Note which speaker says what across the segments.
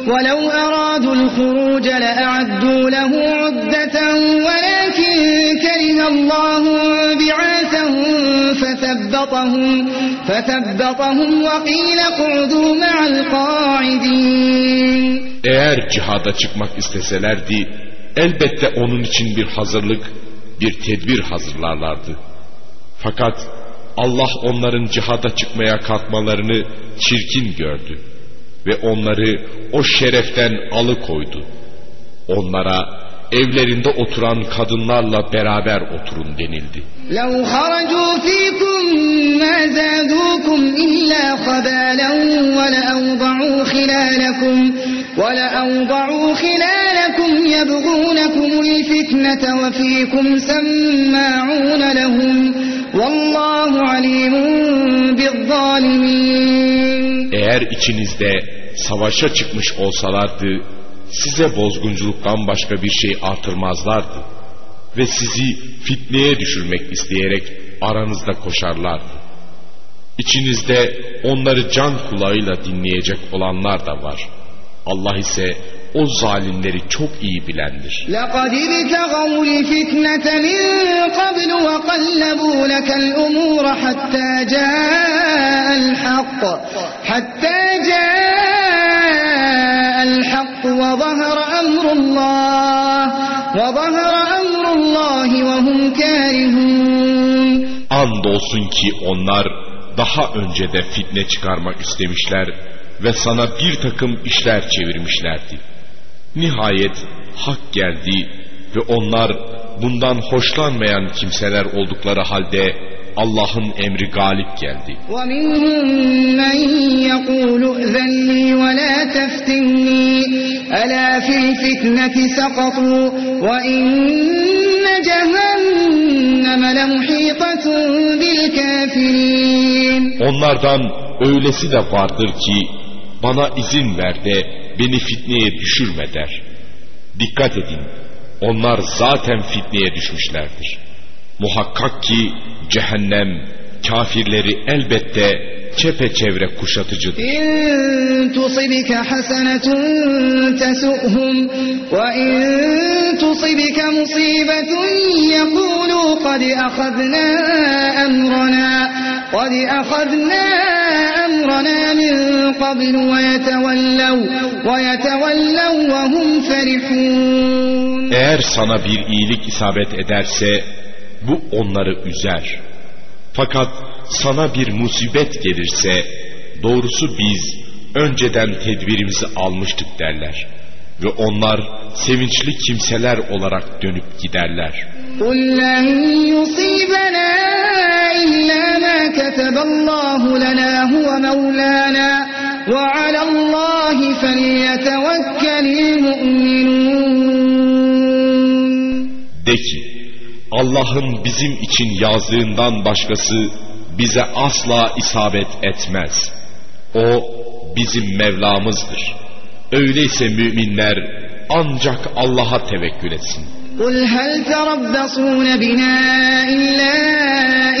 Speaker 1: ولو أرادوا الخروج لأعدوا له عدة ولكن كره الله بعاثهم فثبطهم, فثبطهم وقيل اقعدوا مع القاعدين
Speaker 2: Eğer cihada çıkmak isteselerdi, elbette onun için bir hazırlık, bir tedbir hazırlarlardı. Fakat Allah onların cihada çıkmaya kalkmalarını çirkin gördü ve onları o şereften alıkoydu. Onlara evlerinde oturan kadınlarla beraber oturun denildi.
Speaker 1: لو خرجوا فيكم ما زادوكم إلا خبالا ولأوضعوا خلالكم ولأوضعوا خلالكم يبغونكم الفتنة وفيكم سماعون لهم والله عليم بالظالمين
Speaker 2: Eğer içinizde savaşa çıkmış olsalardı, size bozgunculuktan başka bir şey artırmazlardı. Ve sizi fitneye düşürmek isteyerek aranızda koşarlardı. İçinizde onları can kulağıyla dinleyecek olanlar da var. Allah ise o zalimleri çok iyi bilendir.
Speaker 1: لقد ابتغوا الفتنة من قبل وقلبوا لك الأمور حتى جاء الحق حتى جاء الحق وظهر أمر الله وظهر أمر الله وهم كارهون
Speaker 2: Andolsun ki onlar daha önce de fitne çıkarmak istemişler ve sana bir takım işler çevirmişlerdi. Nihayet hak geldi ve onlar bundan hoşlanmayan kimseler oldukları halde Allah'ın emri galip geldi.
Speaker 1: ومنهم من يقول ائذن لي ولا تفتني ألا في الفتنة سقطوا وإن جهنم لمحيطة بالكافرين
Speaker 2: Onlardan öylesi de vardır ki bana izin ver de beni fitneye düşürme der. Dikkat edin onlar zaten fitneye düşmüşlerdir. Muhakkak ki cehennem kafirleri elbette çepeçevre kuşatıcıdır.
Speaker 1: İn tusibike hasenetun tesuhum ve in tusibike musibetun yekulu kad akhadna emrana kad akhadna emrana min qabl ve yetevellev ve yetevellev ve hum ferihun.
Speaker 2: Eğer sana bir iyilik isabet ederse bu onları üzer. Fakat sana bir musibet gelirse doğrusu biz önceden tedbirimizi almıştık derler. Ve onlar sevinçli kimseler olarak dönüp giderler.
Speaker 1: قل لن يصيبنا إلا ما كتب الله لنا هو مولانا وعلى الله فليتوكل المؤمنون
Speaker 2: De ki Allah'ın bizim için yazdığından başkası bize asla isabet etmez. O bizim Mevlamızdır. Öyleyse müminler ancak Allah'a tevekkül etsin.
Speaker 1: قل هل تربصون بنا إلا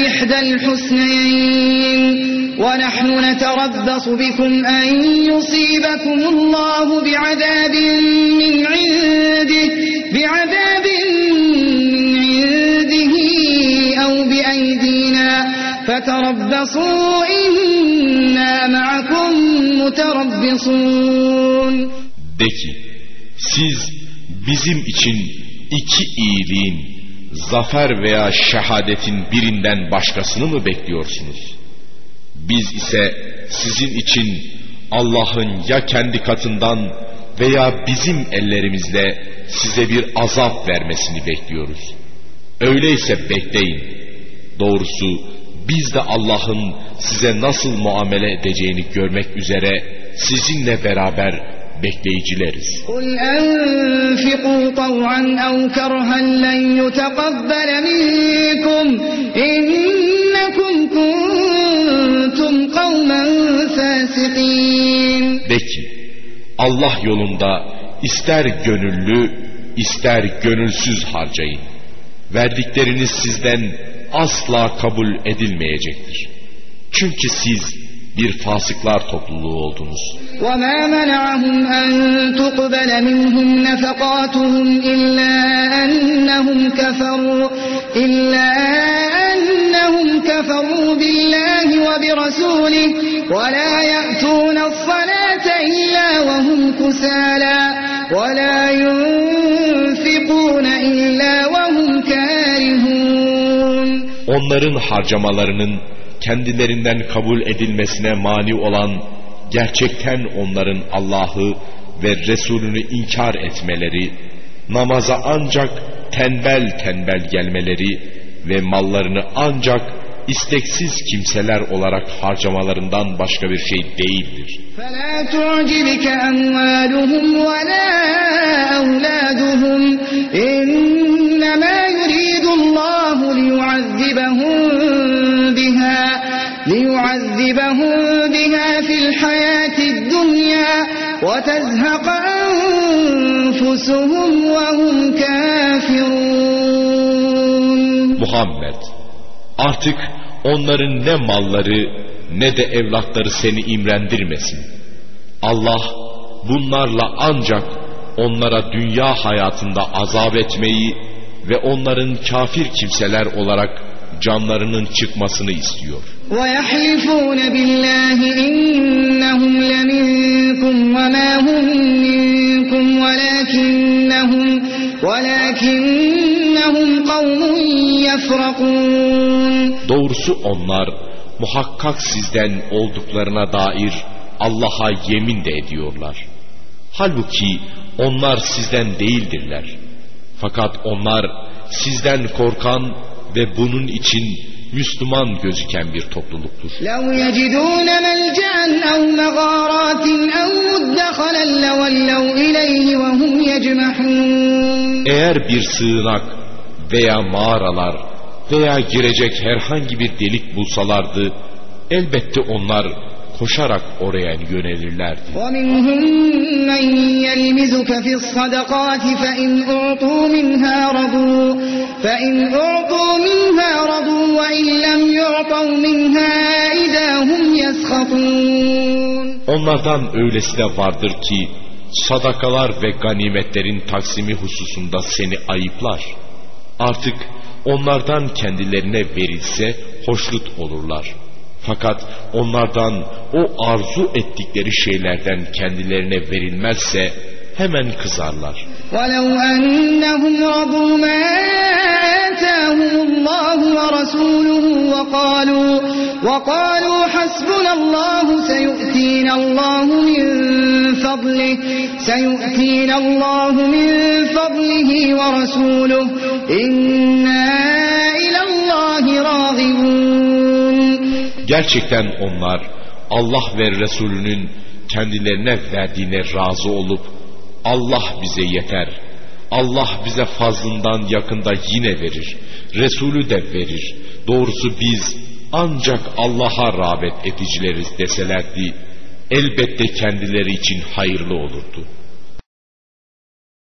Speaker 1: إحدى الحسنيين ونحن نتربص بكم أن يصيبكم الله بعذاب فتربصوا إنا معكم متربصون
Speaker 2: De ki siz bizim için iki iyiliğin, zafer veya şehadetin birinden başkasını mı bekliyorsunuz? Biz ise sizin için Allah'ın ya kendi katından veya bizim ellerimizle size bir azap vermesini bekliyoruz. Öyleyse bekleyin. Doğrusu biz de Allah'ın size nasıl muamele edeceğini görmek üzere sizinle beraber bekleyicileriz. De ki Allah yolunda ister gönüllü ister gönülsüz harcayın. Verdikleriniz sizden asla kabul edilmeyecektir. Çünkü siz bir fasıklar topluluğu oldunuz.
Speaker 1: وما منعهم أن منهم نفقاتهم إلا أنهم كفروا إلا أنهم كفروا بالله وبرسوله ولا يأتون الصلاة إلا وهم كسالى ولا ينفقون إلا وهم كارهون
Speaker 2: Onların harcamalarının kendilerinden kabul edilmesine mani olan gerçekten onların Allah'ı ve Resulünü inkar etmeleri, namaza ancak tembel tembel gelmeleri ve mallarını ancak isteksiz kimseler olarak harcamalarından başka bir şey değildir.
Speaker 1: فلا تعجبك أموالهم ولا أولادهم إنما يريد الله ليعذبهم بها ليعذبهم بها في الحياة الدنيا وتزهق أنفسهم وهم كافرون
Speaker 2: Muhammed artık onların ne malları ne de evlatları seni imrendirmesin. Allah bunlarla ancak onlara dünya hayatında azap etmeyi ve onların kafir kimseler olarak canlarının çıkmasını istiyor.
Speaker 1: ويحلفون بالله إنهم لمنكم وما هم منكم ولكنهم ولكنهم قوم يفرقون
Speaker 2: Doğrusu onlar muhakkak sizden olduklarına dair Allah'a yemin de ediyorlar. Halbuki onlar sizden değildirler. Fakat onlar sizden korkan ve bunun için Müslüman gözüken bir topluluktur.
Speaker 1: لو يجدون ملجأ أو مغارات أو مدخلا لولوا إليه وهم يجمحون
Speaker 2: Eğer bir sığınak veya mağaralar veya girecek herhangi bir delik bulsalardı elbette onlar koşarak oraya yönelirlerdi.
Speaker 1: ومنهم من يلمزك في الصدقات فإن أعطوا منها رضوا فإن أعطوا منها رضوا وإن لم يعطوا منها إذا هم يسخطون
Speaker 2: Onlardan öylesi de vardır ki sadakalar ve ganimetlerin taksimi hususunda seni ayıplar. Artık onlardan kendilerine verilse hoşnut olurlar. Fakat onlardan o arzu ettikleri şeylerden kendilerine verilmezse hemen kızarlar.
Speaker 1: ولو أنهم رضوا ما آتاهم الله ورسوله وقالوا وقالوا حسبنا الله سيؤتينا الله من فضله سيؤتينا الله من فضله ورسوله إنا إلى الله راغبون
Speaker 2: Gerçekten onlar Allah ve Resulünün kendilerine verdiğine razı olup Allah bize yeter. Allah bize fazlından yakında yine verir. Resulü de verir. Doğrusu biz ancak Allah'a rağbet edicileriz deselerdi elbette kendileri için hayırlı olurdu.''